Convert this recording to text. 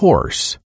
course.